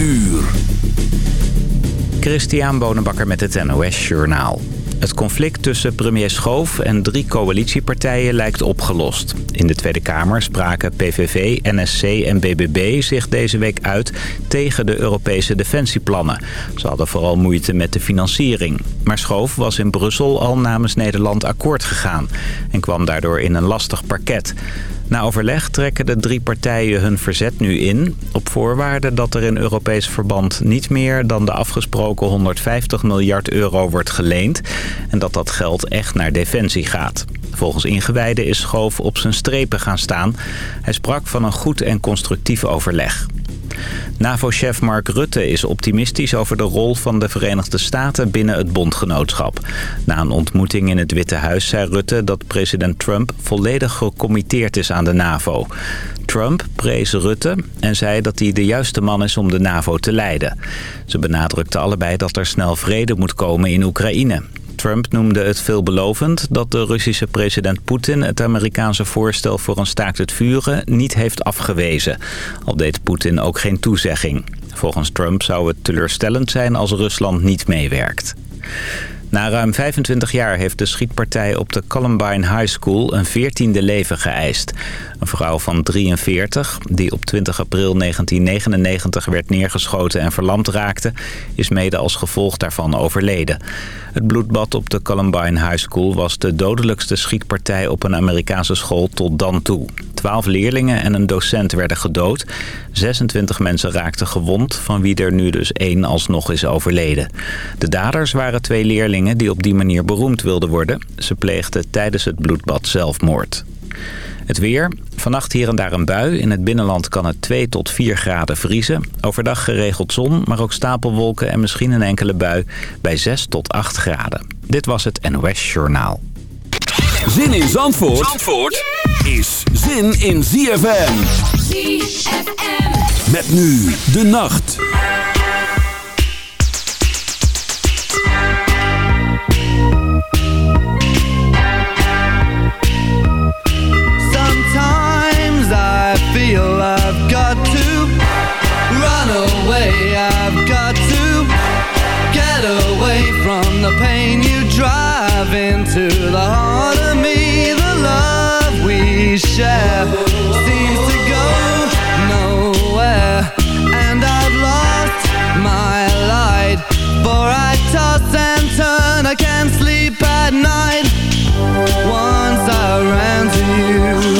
uur. Christian Bonenbakker met het NOS Journaal. Het conflict tussen premier Schoof en drie coalitiepartijen lijkt opgelost. In de Tweede Kamer spraken PVV, NSC en BBB zich deze week uit tegen de Europese defensieplannen. Ze hadden vooral moeite met de financiering. Maar Schoof was in Brussel al namens Nederland akkoord gegaan en kwam daardoor in een lastig parket. Na overleg trekken de drie partijen hun verzet nu in... op voorwaarde dat er in Europees verband niet meer dan de afgesproken 150 miljard euro wordt geleend... en dat dat geld echt naar defensie gaat. Volgens ingewijden is Schoof op zijn strepen gaan staan. Hij sprak van een goed en constructief overleg. NAVO-chef Mark Rutte is optimistisch over de rol van de Verenigde Staten binnen het bondgenootschap. Na een ontmoeting in het Witte Huis zei Rutte dat president Trump volledig gecommitteerd is aan de NAVO. Trump prees Rutte en zei dat hij de juiste man is om de NAVO te leiden. Ze benadrukten allebei dat er snel vrede moet komen in Oekraïne. Trump noemde het veelbelovend dat de Russische president Poetin het Amerikaanse voorstel voor een staakt het vuren niet heeft afgewezen. Al deed Poetin ook geen toezegging. Volgens Trump zou het teleurstellend zijn als Rusland niet meewerkt. Na ruim 25 jaar heeft de schietpartij op de Columbine High School een 14e leven geëist. Een vrouw van 43, die op 20 april 1999 werd neergeschoten en verlamd raakte, is mede als gevolg daarvan overleden. Het bloedbad op de Columbine High School was de dodelijkste schietpartij op een Amerikaanse school tot dan toe. Twaalf leerlingen en een docent werden gedood. 26 mensen raakten gewond, van wie er nu dus één alsnog is overleden. De daders waren twee leerlingen die op die manier beroemd wilden worden. Ze pleegden tijdens het bloedbad zelfmoord. Het weer. Vannacht hier en daar een bui. In het binnenland kan het 2 tot 4 graden vriezen. Overdag geregeld zon, maar ook stapelwolken en misschien een enkele bui bij 6 tot 8 graden. Dit was het NOS Journaal. Zin in Zandvoort, Zandvoort is zin in ZFM. ZFM. Met nu de nacht. feel I've got to run away. I've got to get away from the pain you drive into the heart of me. The love we share I can't sleep at night. Once I ran to you,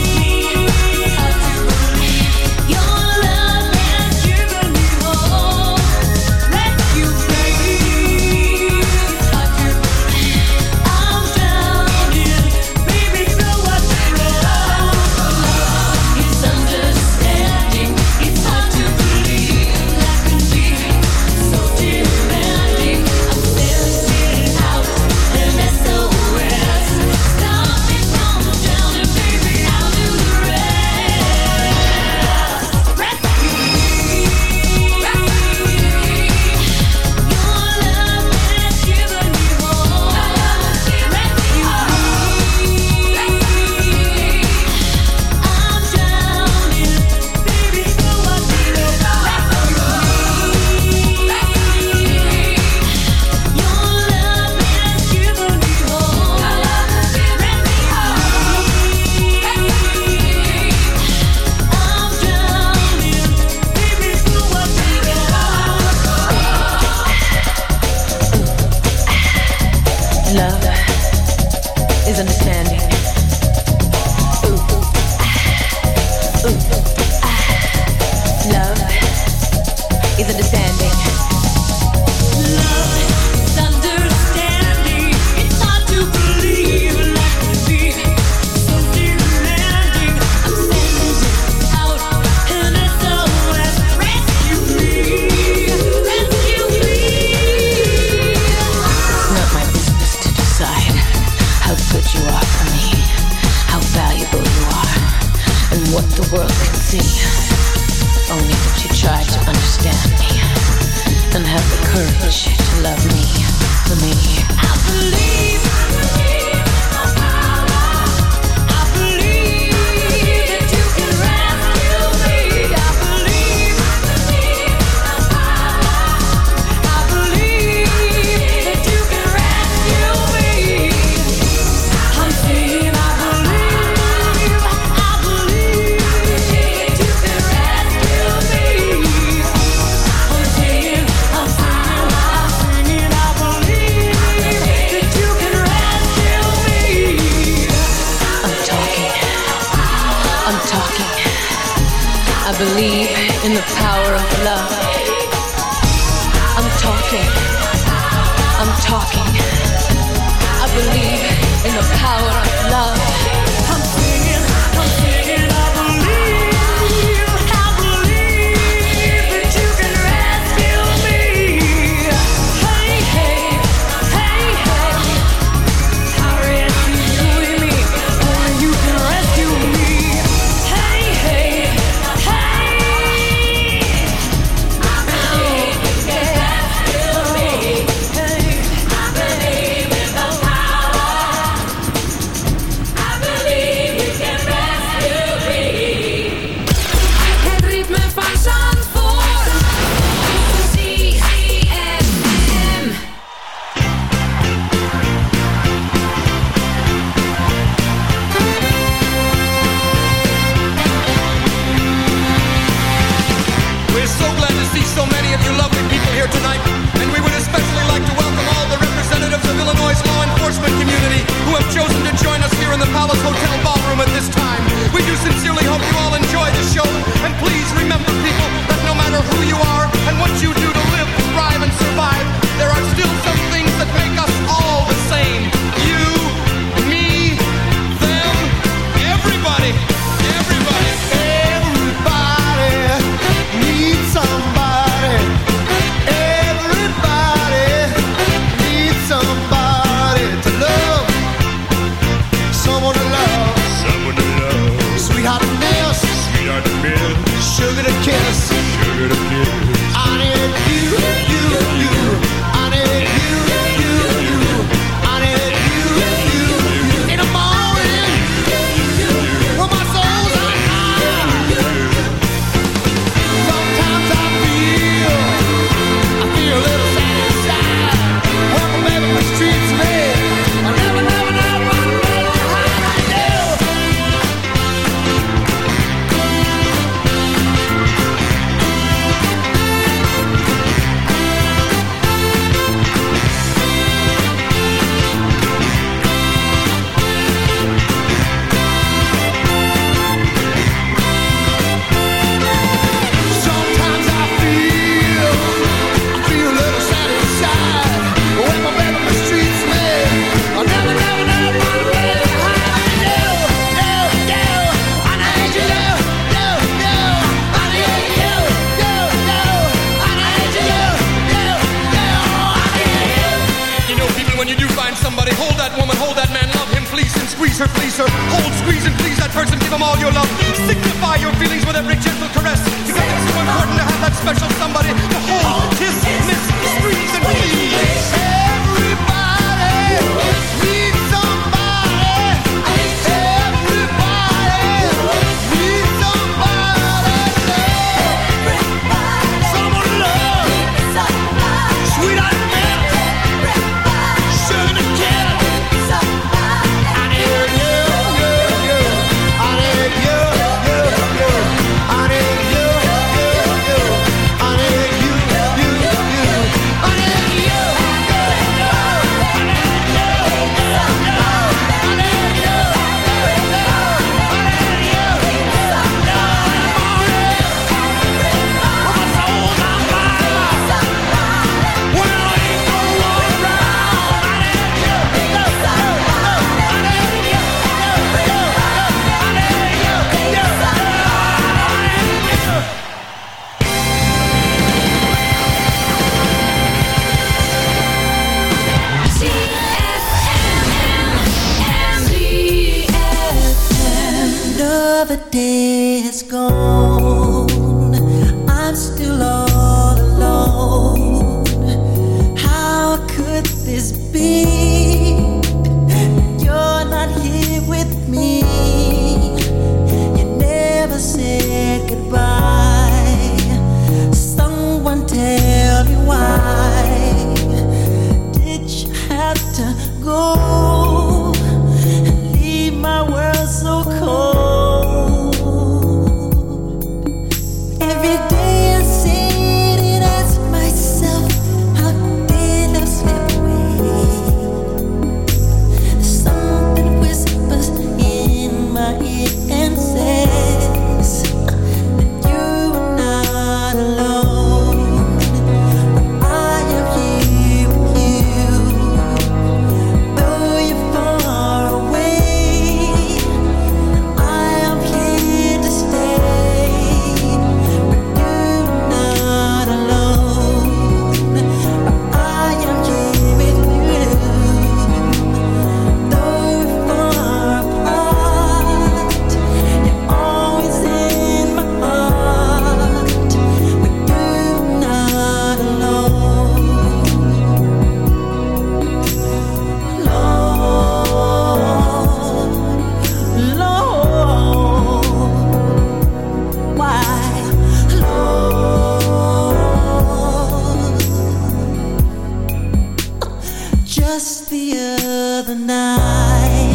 Just the other night.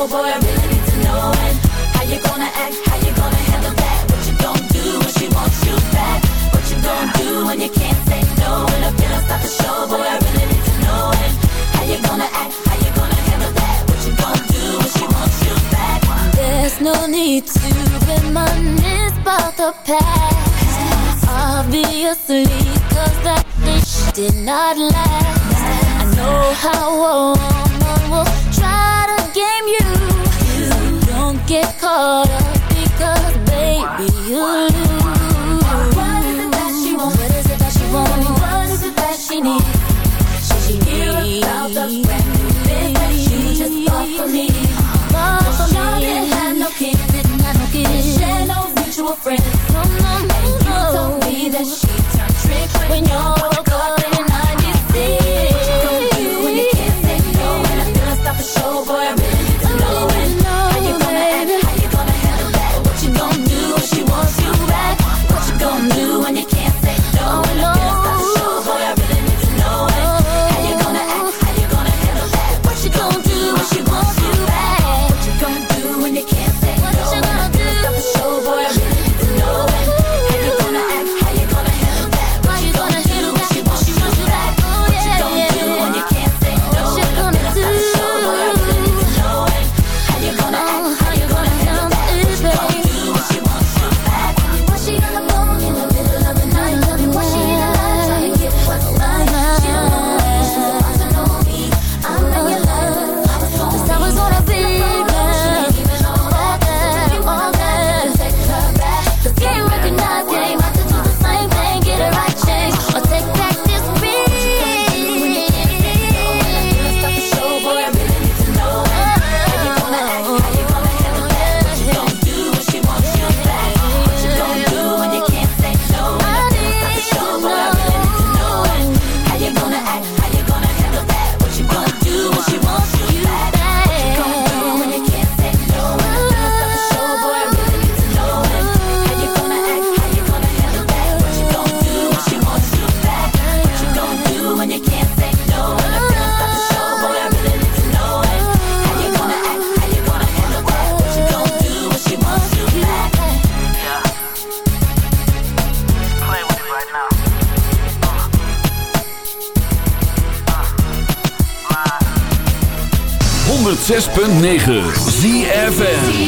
Oh boy, I really need to know when. How you gonna act? How you gonna handle that? What you gonna do when she wants you back? What you gonna do when you can't say no? When I feel start the show, boy, I really need to know when. How you gonna act? How you gonna handle that? What you gonna do when she wants you back? There's no need to reminisce about the past. Obviously, cause that bitch did not last. I know how a woman will get caught up because, baby, you lose. What is it that she wants? What is it that she wants? What is it that she needs? Should she hear about the brand new thing that you just bought for me? Bought for me. didn't have no kids, didn't have no kids. share no mutual friends. No, no, no, and you told me that she turned trick when you're 106.9 ZFN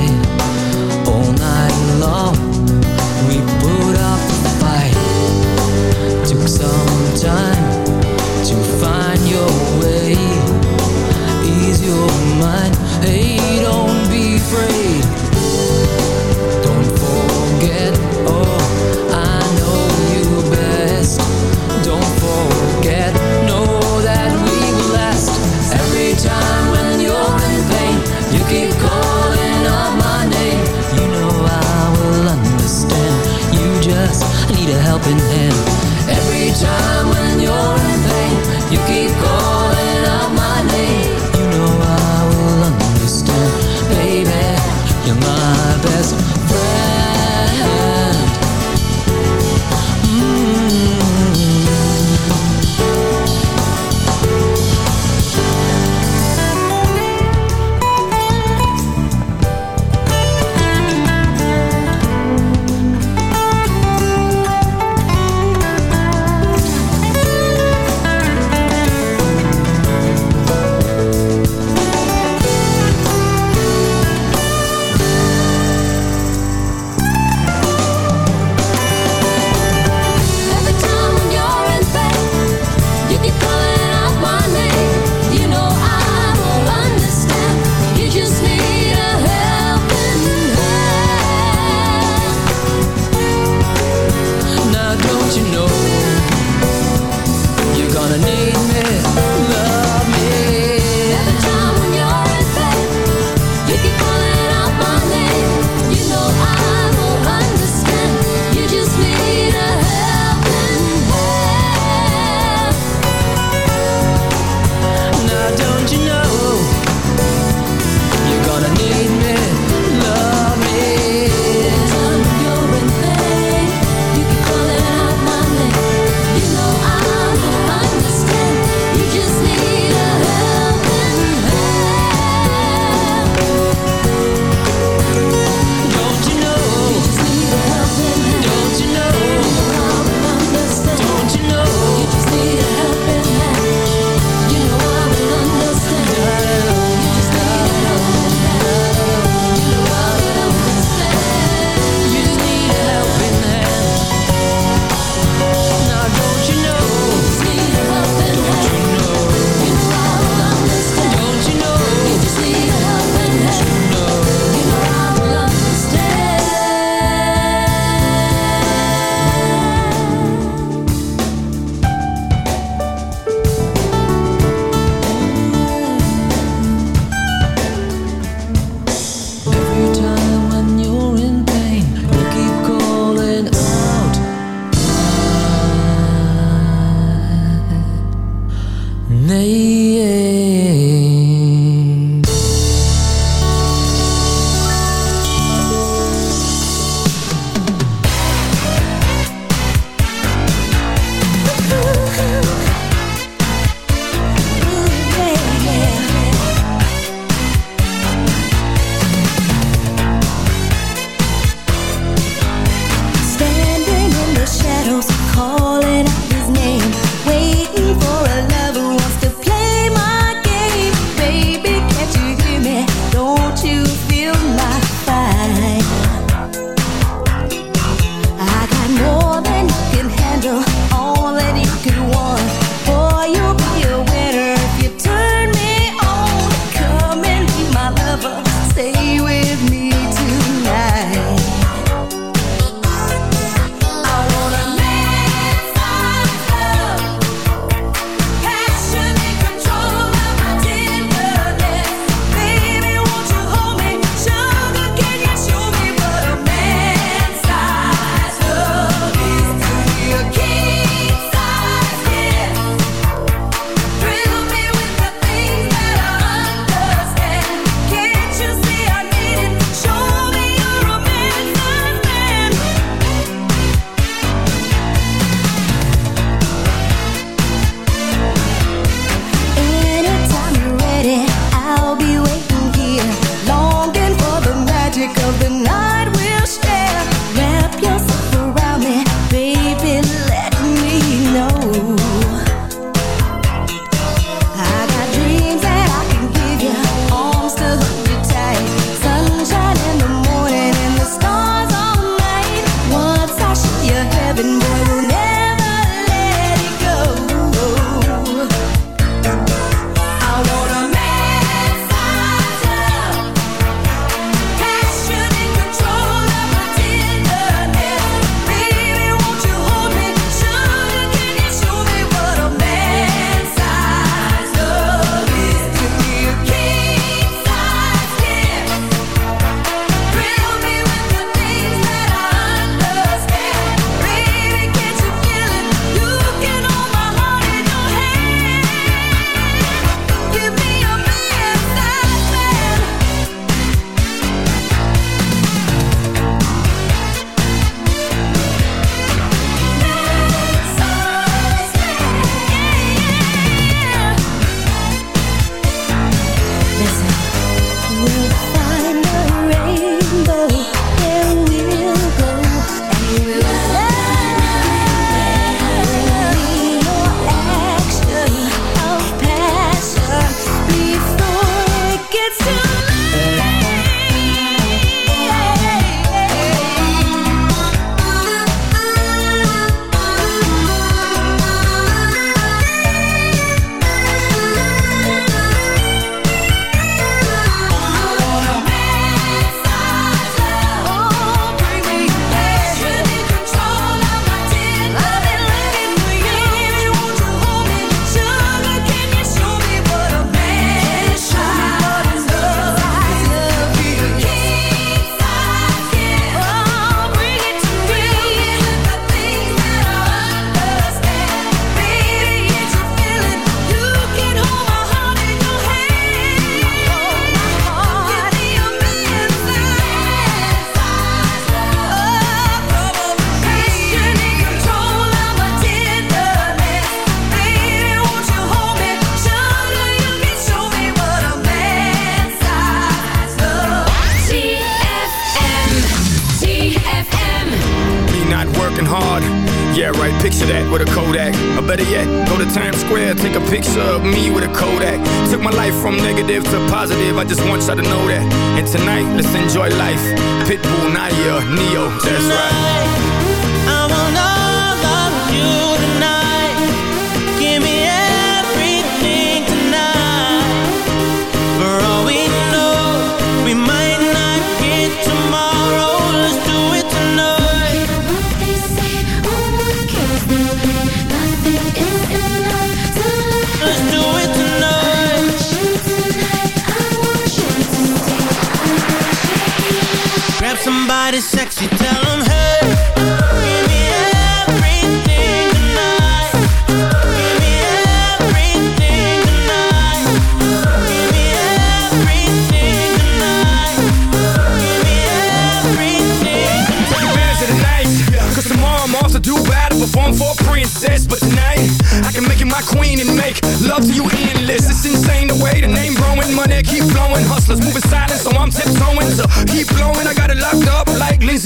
helping him. Every time when you're in pain, you keep.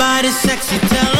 somebody sexy, tell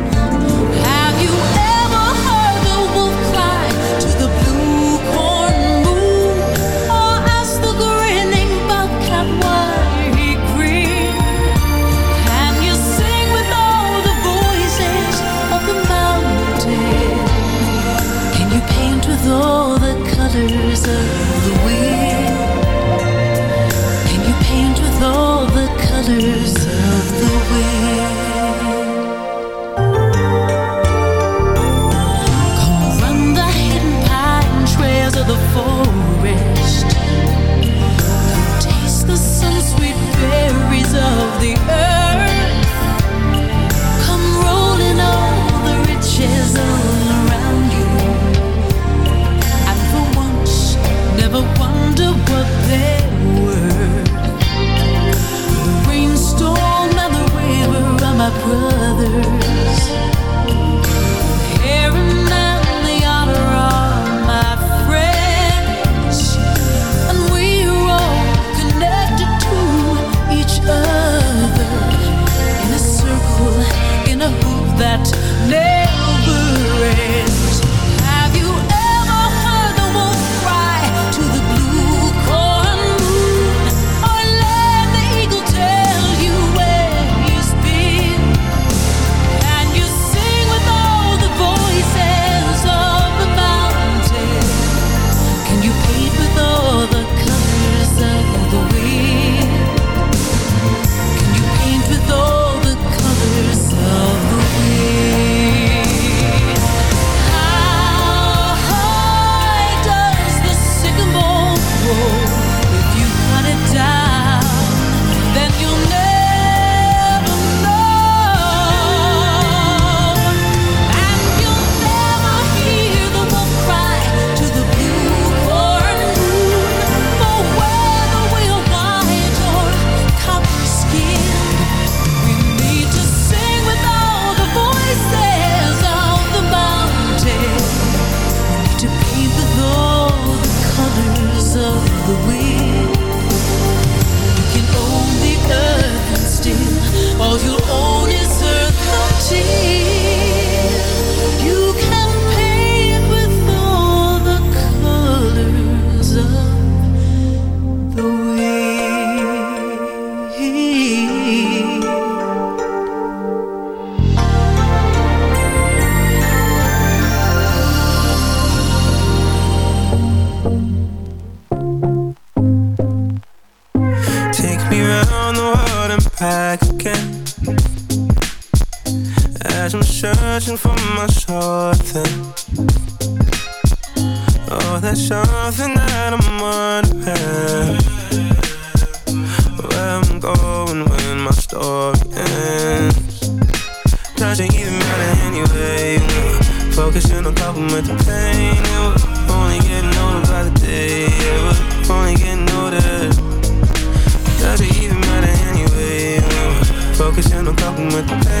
the thing